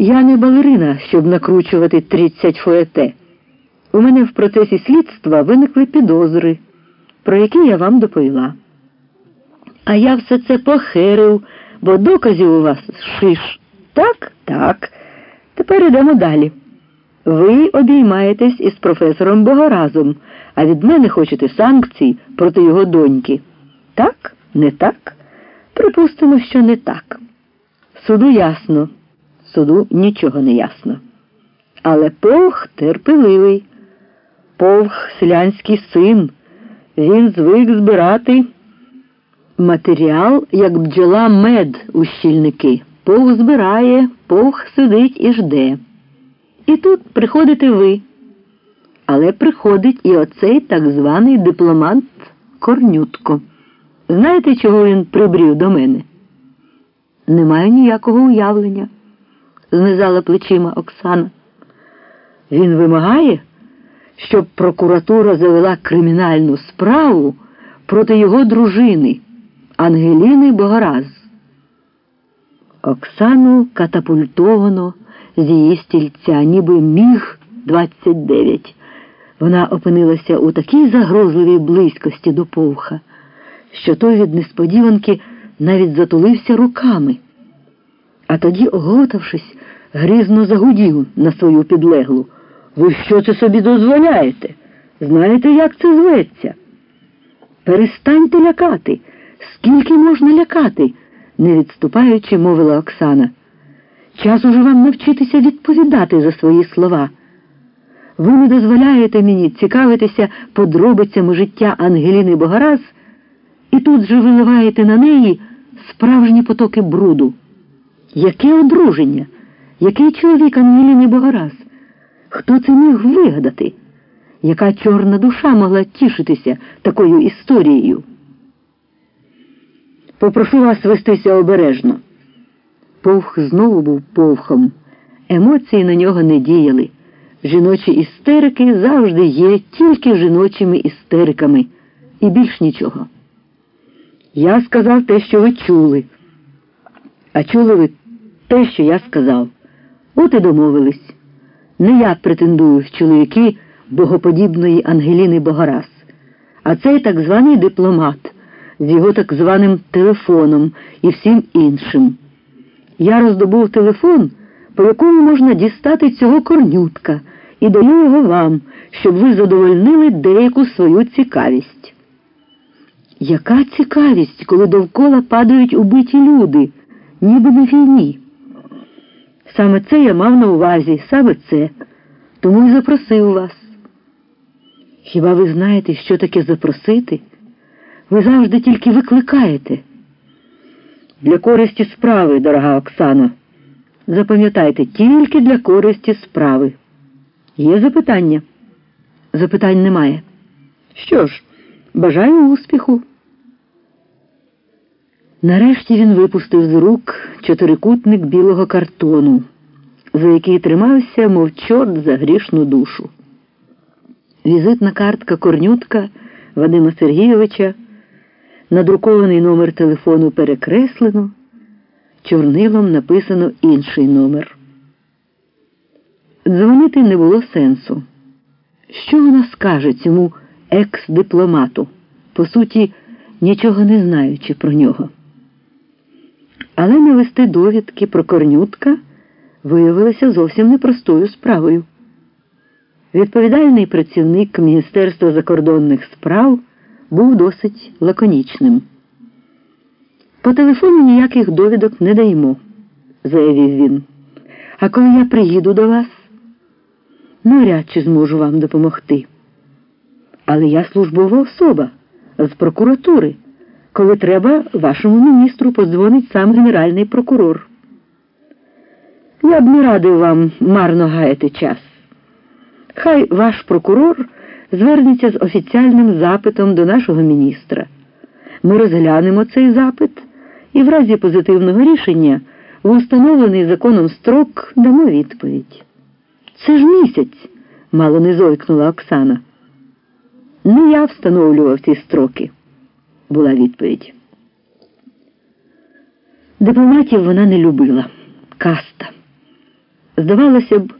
Я не балерина, щоб накручувати 30 фуете. У мене в процесі слідства виникли підозри, про які я вам доповіла. А я все це похерив, бо доказів у вас шиш. Так, так. Тепер йдемо далі. Ви обіймаєтесь із професором Богоразом, а від мене хочете санкцій проти його доньки. Так, не так? Припустимо, що не так. Суду ясно, суду нічого не ясно. Але Повх терпеливий, Повх селянський син, він звик збирати матеріал, як бджола мед у щільники. Повх збирає, Повх сидить і жде. І тут приходите ви. Але приходить і оцей так званий дипломант Корнютко. Знаєте, чого він прибрів до мене? Не маю ніякого уявлення, знизала плечима Оксана. Він вимагає, щоб прокуратура завела кримінальну справу проти його дружини Ангеліни Богораз. Оксану катапультовано з її стільця, ніби міг 29. Вона опинилася у такій загрозливій близькості до повха, що той від несподіванки навіть затулився руками. А тоді, оголтавшись, грізно загудів на свою підлеглу. Ви що це собі дозволяєте? Знаєте, як це зветься? Перестаньте лякати. Скільки можна лякати? не відступаючи, мовила Оксана. Час уже вам навчитися відповідати за свої слова. Ви не дозволяєте мені цікавитися подробицями життя Ангеліни Богораз, і тут же виливаєте на неї справжні потоки бруду. Яке одруження? Який чоловік Ангеліни Богораз? Хто це міг вигадати? Яка чорна душа могла тішитися такою історією? Попрошу вас вестися обережно. Повх знову був повхом. Емоції на нього не діяли. Жіночі істерики завжди є тільки жіночими істериками і більш нічого. Я сказав те, що ви чули. А чули ви те, що я сказав. От і домовились. Не я претендую в чоловіки богоподібної Ангеліни Богораз, а цей так званий дипломат з його так званим телефоном і всім іншим. Я роздобув телефон, по якому можна дістати цього корнютка, і даю його вам, щоб ви задовольнили деяку свою цікавість. Яка цікавість, коли довкола падають убиті люди, ніби на війні? Саме це я мав на увазі, саме це, тому й запросив вас. Хіба ви знаєте, що таке запросити? Ви завжди тільки викликаєте. Для користі справи, дорога Оксано. Запам'ятайте, тільки для користі справи. Є запитання? Запитань немає. Що ж, бажаю успіху. Нарешті він випустив з рук чотирикутник білого картону, за який тримався, мов чорт за грішну душу. Візитна картка корнютка Вадима Сергійовича, надрукований номер телефону перекреслено, чорнилом написано інший номер. Дзвонити не було сенсу. Що вона скаже цьому екс-дипломату, по суті, нічого не знаючи про нього? Але навести довідки про корнютка виявилося зовсім непростою справою. Відповідальний працівник Міністерства закордонних справ був досить лаконічним. По телефону ніяких довідок не даємо, заявив він. А коли я приїду до вас, навряд чи зможу вам допомогти. Але я службова особа з прокуратури. Коли треба, вашому міністру подзвонить сам генеральний прокурор. Я б не радив вам марно гаяти час. Хай ваш прокурор звернеться з офіціальним запитом до нашого міністра. Ми розглянемо цей запит і в разі позитивного рішення в установлений законом строк дамо відповідь. Це ж місяць, мало не зойкнула Оксана. Не я встановлював ці строки, була відповідь. Дипломатів вона не любила. Каста. Здавалося б,